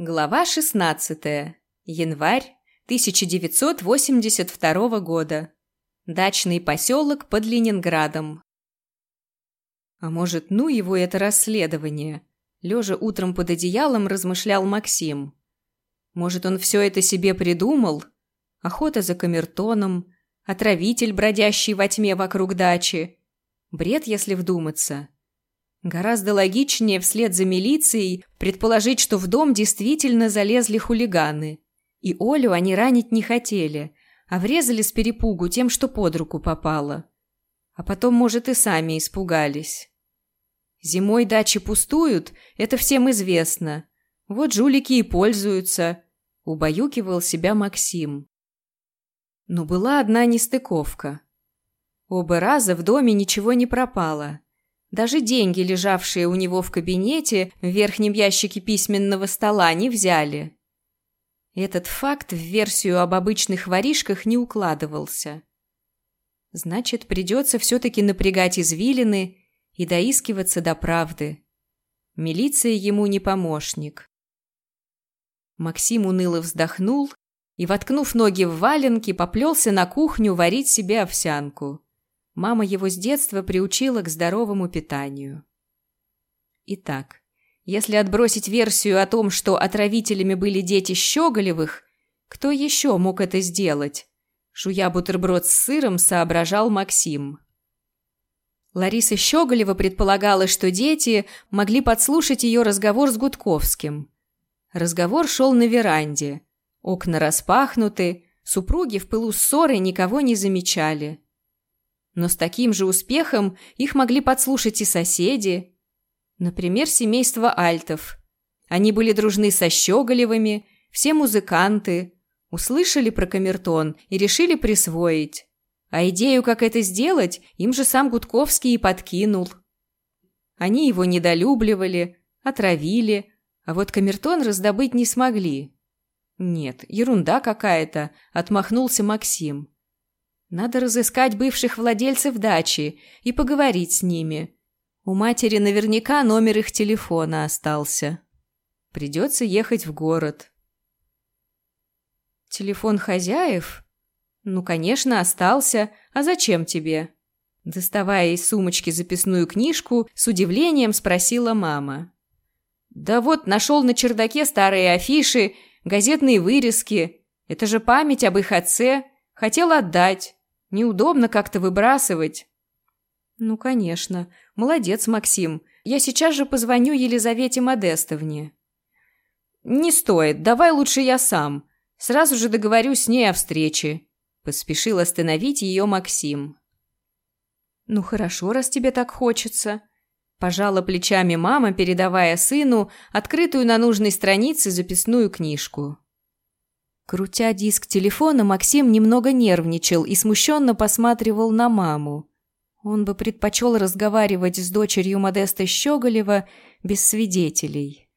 Глава 16. Январь 1982 года. Дачный поселок под Ленинградом. А может, ну его это расследование? Лежа утром под одеялом, размышлял Максим. Может, он все это себе придумал? Охота за камертоном, отравитель, бродящий во тьме вокруг дачи. Бред, если вдуматься. Гораздо логичнее вслед за милицией предположить, что в дом действительно залезли хулиганы. И Олю они ранить не хотели, а врезали с перепугу тем, что под руку попало. А потом, может, и сами испугались. Зимой дачи пустуют, это всем известно. Вот жулики и пользуются, убаюкивал себя Максим. Но была одна нестыковка. Оба раза в доме ничего не пропало. Даже деньги, лежавшие у него в кабинете, в верхнем ящике письменного стола, не взяли. Этот факт в версию об обычных воришках не укладывался. Значит, придется все-таки напрягать извилины и доискиваться до правды. Милиция ему не помощник. Максим уныло вздохнул и, воткнув ноги в валенки, поплелся на кухню варить себе овсянку. Мама его с детства приучила к здоровому питанию. Итак, если отбросить версию о том, что отравителями были дети Щеголевых, кто еще мог это сделать? Жуя бутерброд с сыром, соображал Максим. Лариса Щеголева предполагала, что дети могли подслушать ее разговор с Гудковским. Разговор шел на веранде. Окна распахнуты, супруги в пылу ссоры никого не замечали. Но с таким же успехом их могли подслушать и соседи. Например, семейство Альтов. Они были дружны со Щеголевыми, все музыканты, услышали про камертон и решили присвоить. А идею, как это сделать, им же сам Гудковский и подкинул. Они его недолюбливали, отравили, а вот камертон раздобыть не смогли. Нет, ерунда какая-то, отмахнулся Максим. Надо разыскать бывших владельцев дачи и поговорить с ними. У матери наверняка номер их телефона остался. Придется ехать в город. Телефон хозяев? Ну, конечно, остался. А зачем тебе? Доставая из сумочки записную книжку, с удивлением спросила мама. Да вот, нашел на чердаке старые афиши, газетные вырезки. Это же память об их отце. Хотел отдать. Неудобно как-то выбрасывать. Ну, конечно. Молодец, Максим. Я сейчас же позвоню Елизавете Модестовне. Не стоит. Давай лучше я сам. Сразу же договорюсь с ней о встрече. Поспешил остановить ее Максим. Ну хорошо, раз тебе так хочется. Пожала плечами мама, передавая сыну открытую на нужной странице записную книжку. Крутя диск телефона, Максим немного нервничал и смущенно посматривал на маму. Он бы предпочел разговаривать с дочерью Модеста Щеголева без свидетелей.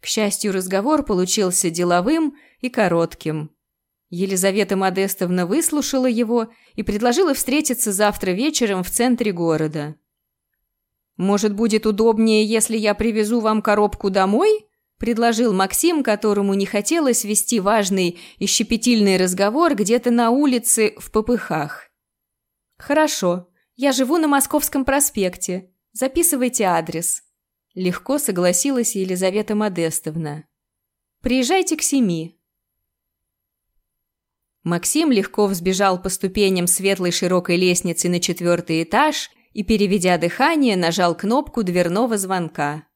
К счастью, разговор получился деловым и коротким. Елизавета Модестовна выслушала его и предложила встретиться завтра вечером в центре города. «Может, будет удобнее, если я привезу вам коробку домой?» Предложил Максим, которому не хотелось вести важный и щепетильный разговор где-то на улице в попыхах. «Хорошо, я живу на Московском проспекте. Записывайте адрес». Легко согласилась Елизавета Модестовна. «Приезжайте к семи». Максим легко взбежал по ступеням светлой широкой лестницы на четвертый этаж и, переведя дыхание, нажал кнопку дверного звонка.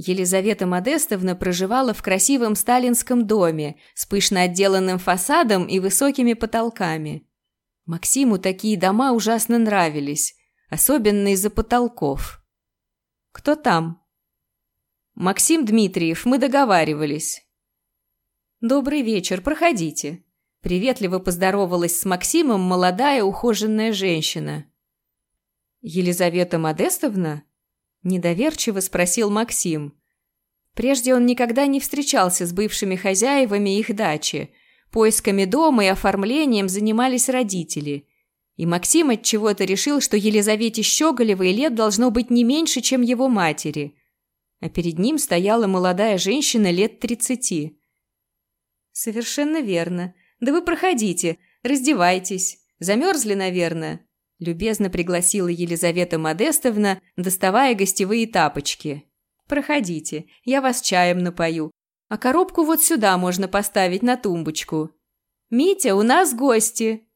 Елизавета Модестовна проживала в красивом сталинском доме с пышно отделанным фасадом и высокими потолками. Максиму такие дома ужасно нравились, особенно из-за потолков. «Кто там?» «Максим Дмитриев, мы договаривались». «Добрый вечер, проходите». Приветливо поздоровалась с Максимом молодая ухоженная женщина. «Елизавета Модестовна?» Недоверчиво спросил Максим. Прежде он никогда не встречался с бывшими хозяевами их дачи. Поисками дома и оформлением занимались родители. И Максим от чего то решил, что Елизавете Щеголевой лет должно быть не меньше, чем его матери. а перед ним стояла молодая женщина лет тридцати. «Совершенно верно. Да вы проходите, раздевайтесь. Замерзли, наверное?» Любезно пригласила Елизавета Модестовна, доставая гостевые тапочки. «Проходите, я вас чаем напою. А коробку вот сюда можно поставить на тумбочку. Митя, у нас гости!»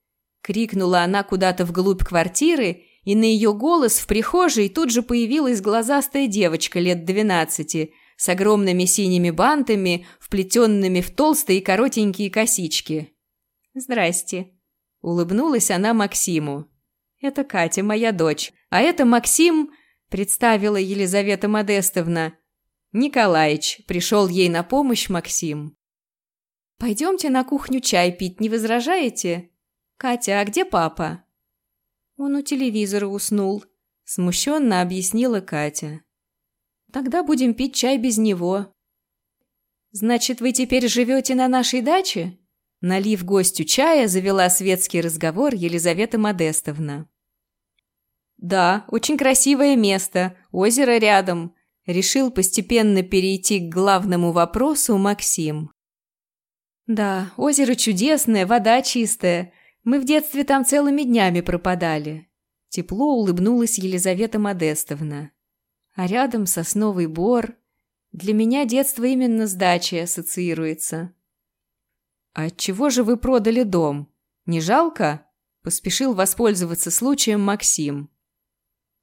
Крикнула она куда-то вглубь квартиры, и на ее голос в прихожей тут же появилась глазастая девочка лет двенадцати с огромными синими бантами, вплетенными в толстые коротенькие косички. «Здрасте», — улыбнулась она Максиму. «Это Катя, моя дочь, а это Максим...» представила Елизавета Модестовна. Николаич, пришел ей на помощь Максим. «Пойдемте на кухню чай пить, не возражаете?» «Катя, а где папа?» «Он у телевизора уснул», – смущенно объяснила Катя. «Тогда будем пить чай без него». «Значит, вы теперь живете на нашей даче?» Налив гостю чая, завела светский разговор Елизавета Модестовна. «Да, очень красивое место, озеро рядом», – решил постепенно перейти к главному вопросу Максим. «Да, озеро чудесное, вода чистая. Мы в детстве там целыми днями пропадали». Тепло улыбнулась Елизавета Модестовна. А рядом сосновый бор. Для меня детство именно с дачей ассоциируется. «А отчего же вы продали дом? Не жалко?» Поспешил воспользоваться случаем Максим.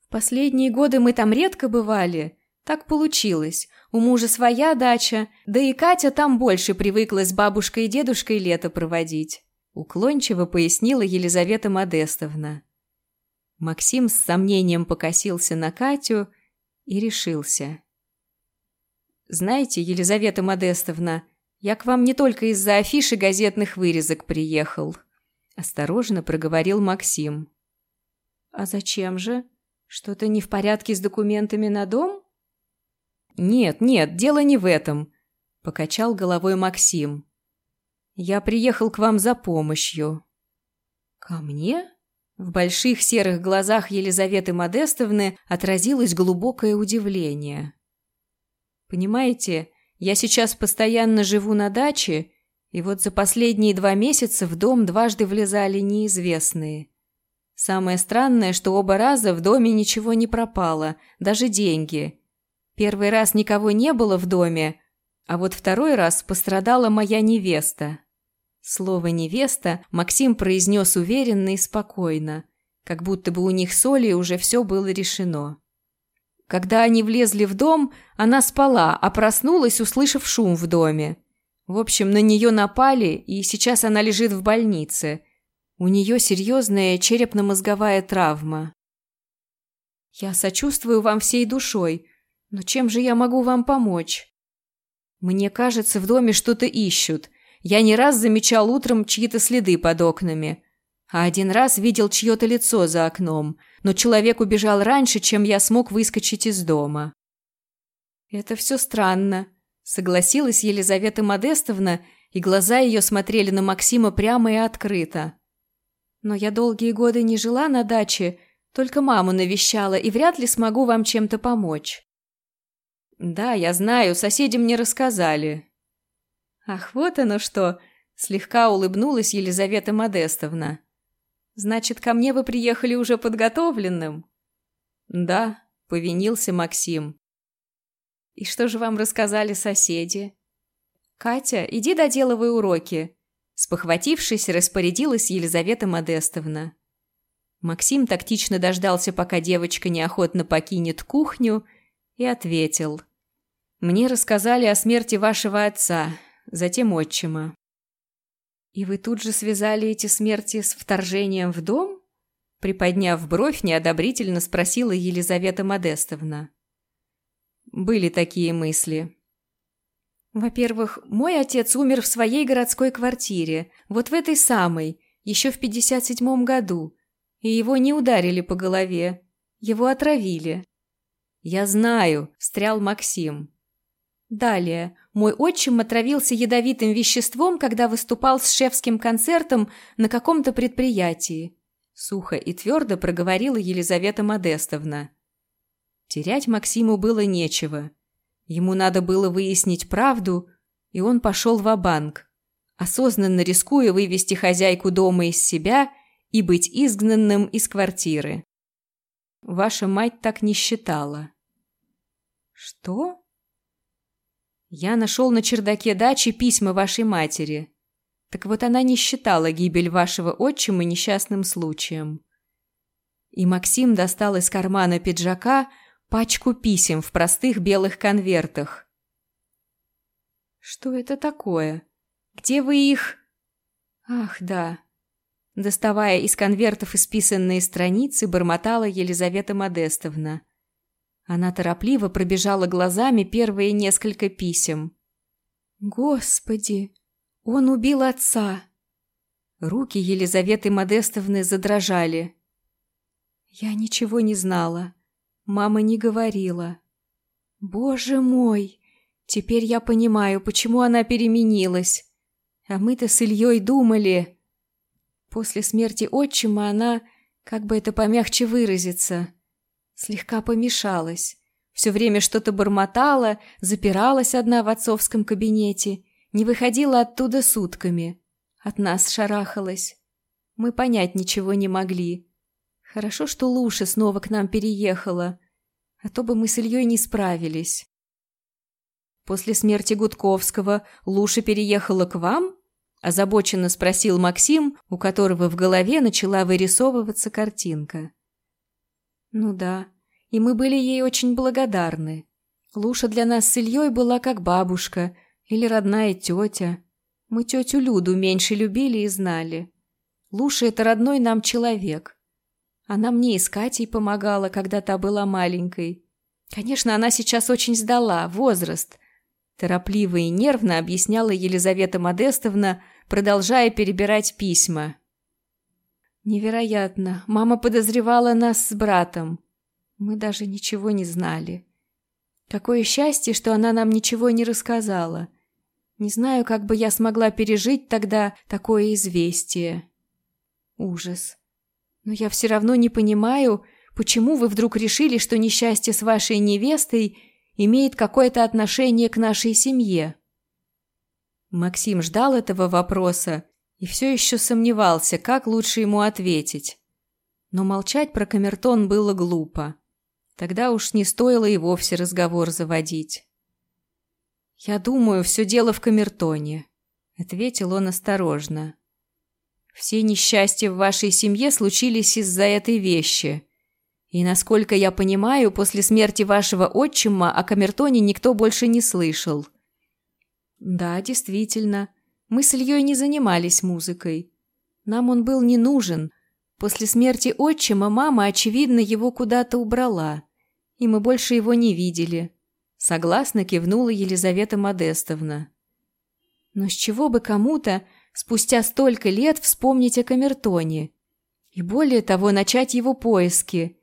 Последние годы мы там редко бывали. Так получилось. У мужа своя дача, да и Катя там больше привыкла с бабушкой и дедушкой лето проводить. Уклончиво пояснила Елизавета Модестовна. Максим с сомнением покосился на Катю и решился. «Знаете, Елизавета Модестовна, я к вам не только из-за афиши газетных вырезок приехал», – осторожно проговорил Максим. «А зачем же?» Что-то не в порядке с документами на дом? Нет, нет, дело не в этом, покачал головой Максим. Я приехал к вам за помощью. Ко мне? В больших серых глазах Елизаветы Модестовны отразилось глубокое удивление. Понимаете, я сейчас постоянно живу на даче, и вот за последние два месяца в дом дважды влезали неизвестные. Самое странное, что оба раза в доме ничего не пропало, даже деньги. Первый раз никого не было в доме, а вот второй раз пострадала моя невеста. Слово «невеста» Максим произнес уверенно и спокойно, как будто бы у них с Олей уже все было решено. Когда они влезли в дом, она спала, а проснулась, услышав шум в доме. В общем, на нее напали, и сейчас она лежит в больнице – у нее серьезная черепно-мозговая травма. Я сочувствую вам всей душой, но чем же я могу вам помочь? Мне кажется, в доме что-то ищут. Я не раз замечал утром чьи-то следы под окнами, а один раз видел чье-то лицо за окном, но человек убежал раньше, чем я смог выскочить из дома. Это все странно, согласилась Елизавета Модестовна, и глаза ее смотрели на Максима прямо и открыто. Но я долгие годы не жила на даче, только маму навещала и вряд ли смогу вам чем-то помочь. Да, я знаю, соседи мне рассказали. Ах, вот оно что! Слегка улыбнулась Елизавета Модестовна. Значит, ко мне вы приехали уже подготовленным? Да, повинился Максим. И что же вам рассказали соседи? Катя, иди доделывай уроки. Спохватившись, распорядилась Елизавета Модестовна. Максим тактично дождался, пока девочка неохотно покинет кухню, и ответил. «Мне рассказали о смерти вашего отца, затем отчима». «И вы тут же связали эти смерти с вторжением в дом?» Приподняв бровь, неодобрительно спросила Елизавета Модестовна. «Были такие мысли», во-первых, мой отец умер в своей городской квартире, вот в этой самой, еще в 57-м году, и его не ударили по голове, его отравили. «Я знаю», – встрял Максим. Далее. Мой отчим отравился ядовитым веществом, когда выступал с шефским концертом на каком-то предприятии. Сухо и твердо проговорила Елизавета Модестовна. Терять Максиму было нечего. Ему надо было выяснить правду, и он пошел в банк осознанно рискуя вывести хозяйку дома из себя и быть изгнанным из квартиры. Ваша мать так не считала. Что? Я нашел на чердаке дачи письма вашей матери. Так вот она не считала гибель вашего отчима несчастным случаем. И Максим достал из кармана пиджака пачку писем в простых белых конвертах. Что это такое? Где вы их...» «Ах, да». Доставая из конвертов исписанные страницы, бормотала Елизавета Модестовна. Она торопливо пробежала глазами первые несколько писем. «Господи, он убил отца!» Руки Елизаветы Модестовны задрожали. «Я ничего не знала. Мама не говорила. Боже мой! Теперь я понимаю, почему она переменилась. А мы-то с Ильей думали... После смерти отчима она, как бы это помягче выразиться, слегка помешалась. Все время что-то бормотала, запиралась одна в отцовском кабинете, не выходила оттуда сутками. От нас шарахалась. Мы понять ничего не могли. Хорошо, что Луша снова к нам переехала, а то бы мы с Ильей не справились. После смерти Гудковского Луша переехала к вам? Озабоченно спросил Максим, у которого в голове начала вырисовываться картинка. Ну да, и мы были ей очень благодарны. Луша для нас с Ильей была как бабушка или родная тетя. Мы тетю Люду меньше любили и знали. Луша — это родной нам человек. Она мне и с Катей помогала, когда та была маленькой. Конечно, она сейчас очень сдала, возраст, Торопливо и нервно объясняла Елизавета Модестовна, продолжая перебирать письма. «Невероятно. Мама подозревала нас с братом. Мы даже ничего не знали. Какое счастье, что она нам ничего не рассказала. Не знаю, как бы я смогла пережить тогда такое известие. Ужас. Но я все равно не понимаю, почему вы вдруг решили, что несчастье с вашей невестой – имеет какое-то отношение к нашей семье?» Максим ждал этого вопроса и все еще сомневался, как лучше ему ответить. Но молчать про камертон было глупо. Тогда уж не стоило и вовсе разговор заводить. «Я думаю, все дело в камертоне», — ответил он осторожно. «Все несчастья в вашей семье случились из-за этой вещи. И, насколько я понимаю, после смерти вашего отчима о камертоне никто больше не слышал. Да, действительно. Мы с Ильей не занимались музыкой. Нам он был не нужен. После смерти отчима мама, очевидно, его куда-то убрала. И мы больше его не видели. Согласно кивнула Елизавета Модестовна. Но с чего бы кому-то спустя столько лет вспомнить о камертоне? И более того, начать его поиски –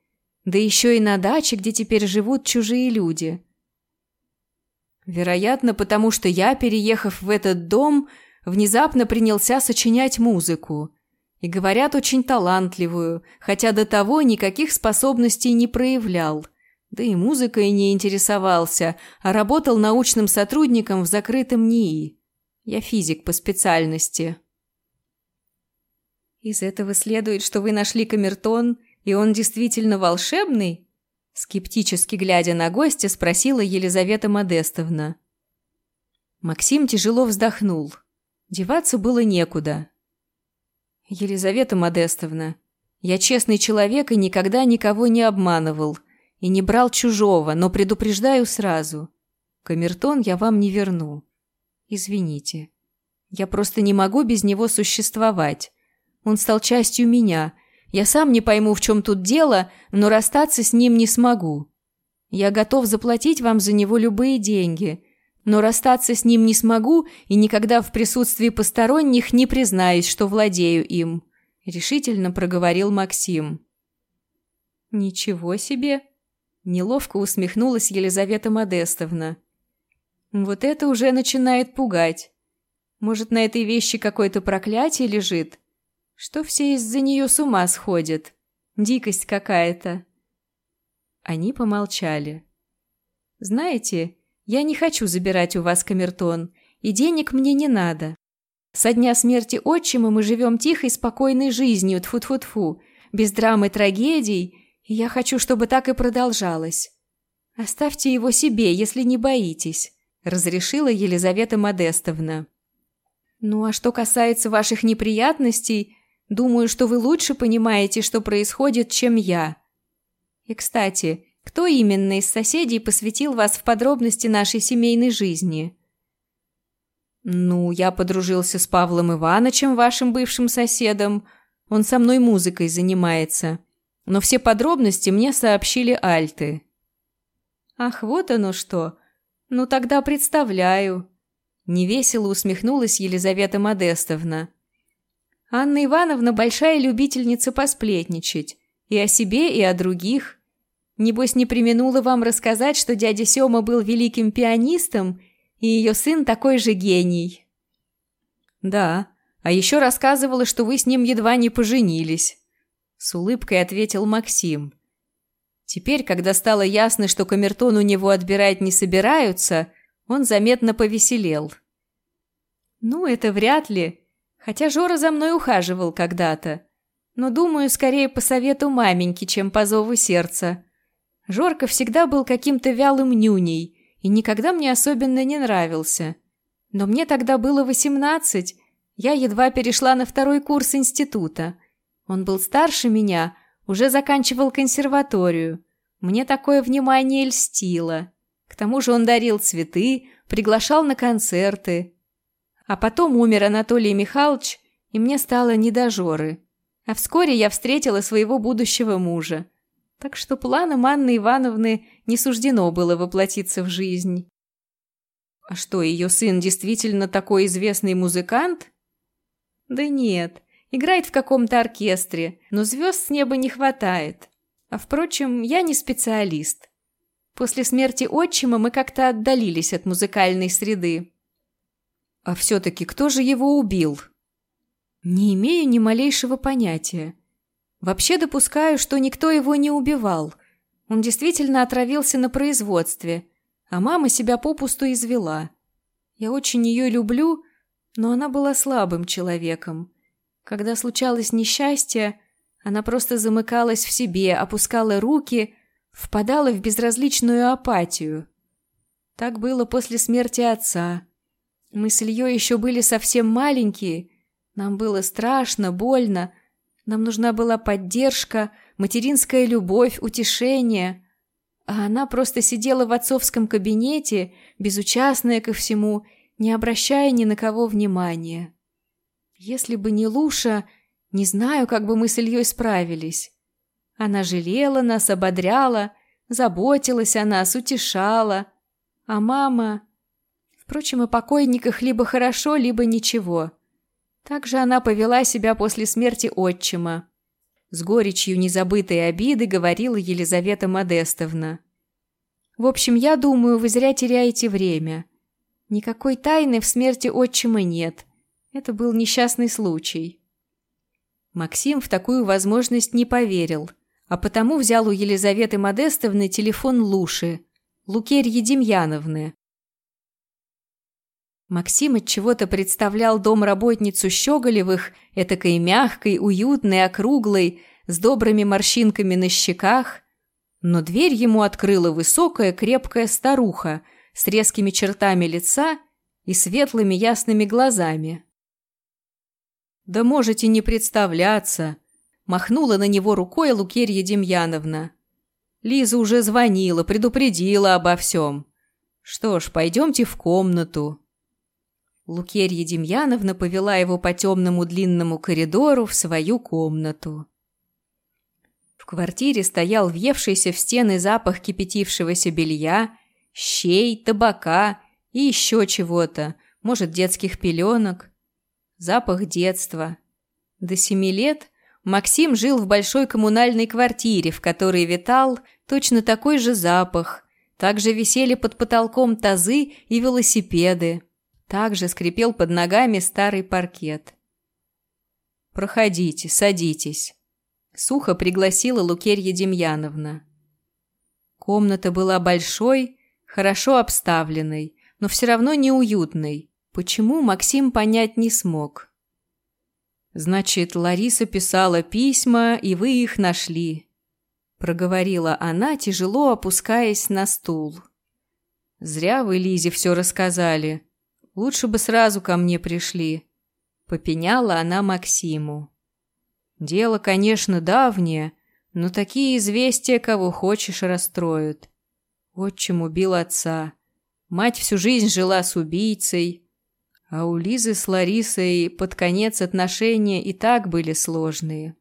да еще и на даче, где теперь живут чужие люди. Вероятно, потому что я, переехав в этот дом, внезапно принялся сочинять музыку. И, говорят, очень талантливую, хотя до того никаких способностей не проявлял. Да и музыкой не интересовался, а работал научным сотрудником в закрытом НИИ. Я физик по специальности. Из этого следует, что вы нашли камертон и он действительно волшебный?» Скептически глядя на гостя, спросила Елизавета Модестовна. Максим тяжело вздохнул. Деваться было некуда. «Елизавета Модестовна, я честный человек и никогда никого не обманывал, и не брал чужого, но предупреждаю сразу. Камертон я вам не верну. Извините. Я просто не могу без него существовать. Он стал частью меня — я сам не пойму, в чем тут дело, но расстаться с ним не смогу. Я готов заплатить вам за него любые деньги, но расстаться с ним не смогу и никогда в присутствии посторонних не признаюсь, что владею им», — решительно проговорил Максим. «Ничего себе!» — неловко усмехнулась Елизавета Модестовна. «Вот это уже начинает пугать. Может, на этой вещи какое-то проклятие лежит?» что все из-за нее с ума сходят. Дикость какая-то. Они помолчали. Знаете, Я не хочу забирать у вас камертон, и денег мне не надо. Со дня смерти отчима мы живем тихой, спокойной жизнью, тфу-тфу-тфу, без драмы и трагедий, и я хочу, чтобы так и продолжалось. Оставьте его себе, если не боитесь», — разрешила Елизавета Модестовна. «Ну а что касается ваших неприятностей, думаю, что вы лучше понимаете, что происходит, чем я. И, кстати, кто именно из соседей посвятил вас в подробности нашей семейной жизни?» «Ну, я подружился с Павлом Ивановичем, вашим бывшим соседом. Он со мной музыкой занимается. Но все подробности мне сообщили альты». «Ах, вот оно что! Ну тогда представляю!» Невесело усмехнулась Елизавета Модестовна. «Анна Ивановна большая любительница посплетничать. И о себе, и о других. Небось, не применула вам рассказать, что дядя Сёма был великим пианистом, и ее сын такой же гений». «Да, а еще рассказывала, что вы с ним едва не поженились», — с улыбкой ответил Максим. Теперь, когда стало ясно, что камертон у него отбирать не собираются, он заметно повеселел. «Ну, это вряд ли, хотя Жора за мной ухаживал когда-то. Но, думаю, скорее по совету маменьки, чем по зову сердца. Жорка всегда был каким-то вялым нюней и никогда мне особенно не нравился. Но мне тогда было восемнадцать, я едва перешла на второй курс института. Он был старше меня, уже заканчивал консерваторию. Мне такое внимание льстило. К тому же он дарил цветы, приглашал на концерты. А потом умер Анатолий Михайлович, и мне стало не до Жоры. А вскоре я встретила своего будущего мужа. Так что планам Анны Ивановны не суждено было воплотиться в жизнь. А что, ее сын действительно такой известный музыкант? Да нет, играет в каком-то оркестре, но звезд с неба не хватает. А впрочем, я не специалист. После смерти отчима мы как-то отдалились от музыкальной среды. А все-таки кто же его убил? Не имею ни малейшего понятия. Вообще допускаю, что никто его не убивал. Он действительно отравился на производстве, а мама себя попусту извела. Я очень ее люблю, но она была слабым человеком. Когда случалось несчастье, она просто замыкалась в себе, опускала руки, впадала в безразличную апатию. Так было после смерти отца. Мы с Ильей еще были совсем маленькие, нам было страшно, больно, нам нужна была поддержка, материнская любовь, утешение. А она просто сидела в отцовском кабинете, безучастная ко всему, не обращая ни на кого внимания. Если бы не Луша, не знаю, как бы мы с Ильей справились. Она жалела нас, ободряла, заботилась о нас, утешала. А мама... Впрочем, о покойниках либо хорошо, либо ничего. Так же она повела себя после смерти отчима. С горечью незабытой обиды говорила Елизавета Модестовна. «В общем, я думаю, вы зря теряете время. Никакой тайны в смерти отчима нет. Это был несчастный случай». Максим в такую возможность не поверил, а потому взял у Елизаветы Модестовны телефон Луши, Лукерьи Демьяновны. Максим от чего-то представлял домработницу Щеголевых, этакой мягкой, уютной, округлой, с добрыми морщинками на щеках. Но дверь ему открыла высокая, крепкая старуха с резкими чертами лица и светлыми ясными глазами. «Да можете не представляться!» – махнула на него рукой Лукерья Демьяновна. Лиза уже звонила, предупредила обо всем. «Что ж, пойдемте в комнату». Лукерья Демьяновна повела его по темному длинному коридору в свою комнату. В квартире стоял въевшийся в стены запах кипятившегося белья, щей, табака и еще чего-то, может, детских пеленок. Запах детства. До семи лет Максим жил в большой коммунальной квартире, в которой витал точно такой же запах. Также висели под потолком тазы и велосипеды. Также скрипел под ногами старый паркет. «Проходите, садитесь», — сухо пригласила Лукерья Демьяновна. Комната была большой, хорошо обставленной, но все равно неуютной. Почему, Максим понять не смог. «Значит, Лариса писала письма, и вы их нашли», — проговорила она, тяжело опускаясь на стул. «Зря вы Лизе все рассказали. Лучше бы сразу ко мне пришли», — попеняла она Максиму. «Дело, конечно, давнее, но такие известия, кого хочешь, расстроят. Отчим убил отца. Мать всю жизнь жила с убийцей, а у Лизы с Ларисой под конец отношения и так были сложные.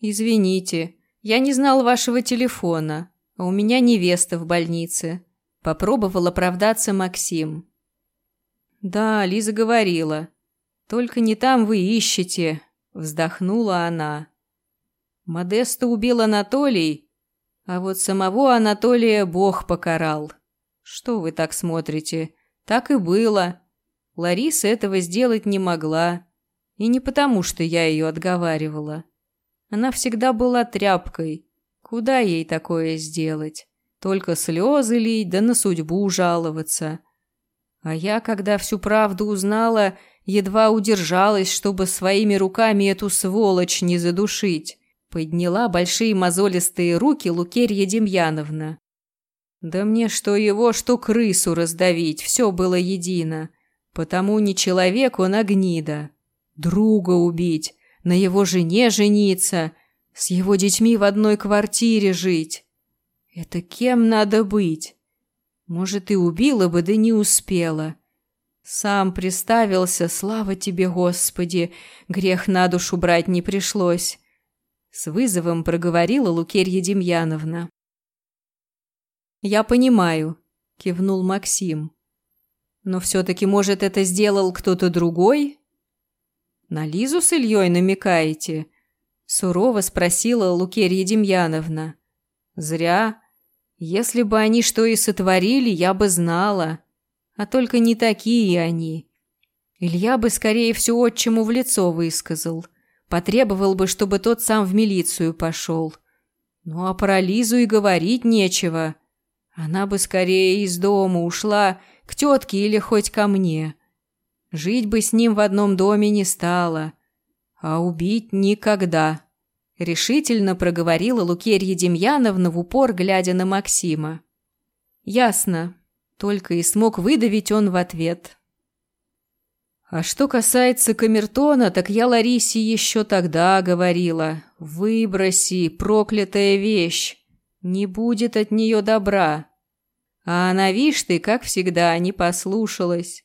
«Извините, я не знал вашего телефона, а у меня невеста в больнице», — попробовал оправдаться Максим. «Да, Лиза говорила. Только не там вы ищете», — вздохнула она. Модеста убил Анатолий, а вот самого Анатолия Бог покарал. Что вы так смотрите? Так и было. Лариса этого сделать не могла. И не потому, что я ее отговаривала. Она всегда была тряпкой. Куда ей такое сделать? Только слезы лить, да на судьбу жаловаться. А я, когда всю правду узнала, едва удержалась, чтобы своими руками эту сволочь не задушить. Подняла большие мозолистые руки Лукерья Демьяновна. Да мне что его, что крысу раздавить, все было едино. Потому не человек он, а гнида. Друга убить, на его жене жениться, с его детьми в одной квартире жить. Это кем надо быть? Может, и убила бы, да не успела. Сам приставился, слава тебе, Господи, грех на душу брать не пришлось. С вызовом проговорила Лукерья Демьяновна. «Я понимаю», — кивнул Максим. Но все-таки, может, это сделал кто-то другой? На Лизу с Ильей намекаете? Сурово спросила Лукерья Демьяновна. Зря. Если бы они что и сотворили, я бы знала. А только не такие они. Илья бы скорее все отчиму в лицо высказал. Потребовал бы, чтобы тот сам в милицию пошел. Ну а про Лизу и говорить нечего. Она бы скорее из дома ушла к тетке или хоть ко мне. Жить бы с ним в одном доме не стало, а убить никогда. Решительно проговорила Лукерья Демьяновна в упор, глядя на Максима. «Ясно», — только и смог выдавить он в ответ. А что касается камертона, так я Ларисе еще тогда говорила. Выброси, проклятая вещь. Не будет от нее добра. А она, вишь ты, как всегда, не послушалась.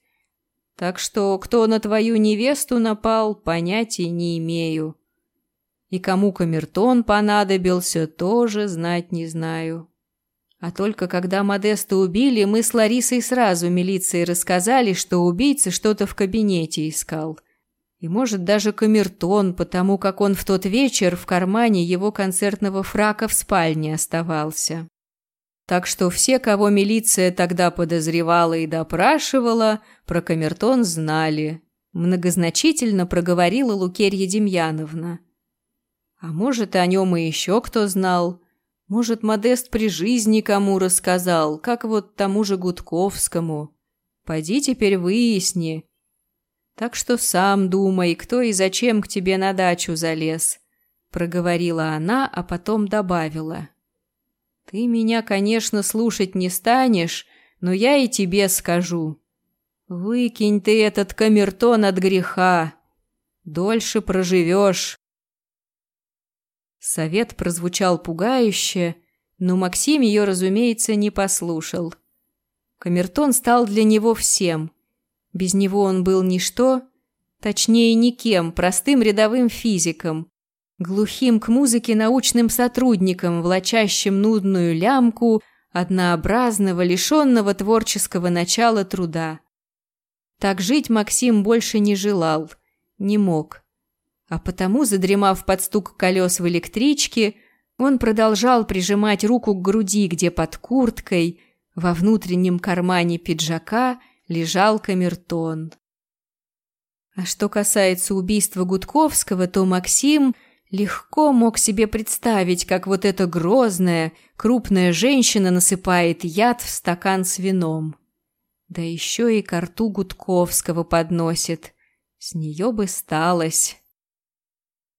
Так что кто на твою невесту напал, понятия не имею. И кому камертон понадобился, тоже знать не знаю. А только когда Модеста убили, мы с Ларисой сразу милиции рассказали, что убийца что-то в кабинете искал. И, может, даже камертон, потому как он в тот вечер в кармане его концертного фрака в спальне оставался. Так что все, кого милиция тогда подозревала и допрашивала, про камертон знали. Многозначительно проговорила Лукерья Демьяновна. А может, о нем и еще кто знал. Может, Модест при жизни кому рассказал, как вот тому же Гудковскому. Пойди теперь выясни. Так что сам думай, кто и зачем к тебе на дачу залез. Проговорила она, а потом добавила. Ты меня, конечно, слушать не станешь, но я и тебе скажу. Выкинь ты этот камертон от греха. Дольше проживешь. Совет прозвучал пугающе, но Максим ее, разумеется, не послушал. Камертон стал для него всем. Без него он был ничто, точнее никем, простым рядовым физиком, глухим к музыке научным сотрудникам, влачащим нудную лямку однообразного, лишенного творческого начала труда. Так жить Максим больше не желал, не мог. А потому, задремав под стук колес в электричке, он продолжал прижимать руку к груди, где под курткой, во внутреннем кармане пиджака, лежал камертон. А что касается убийства Гудковского, то Максим – Легко мог себе представить, как вот эта грозная, крупная женщина насыпает яд в стакан с вином. Да еще и карту Гудковского подносит. С нее бы сталось.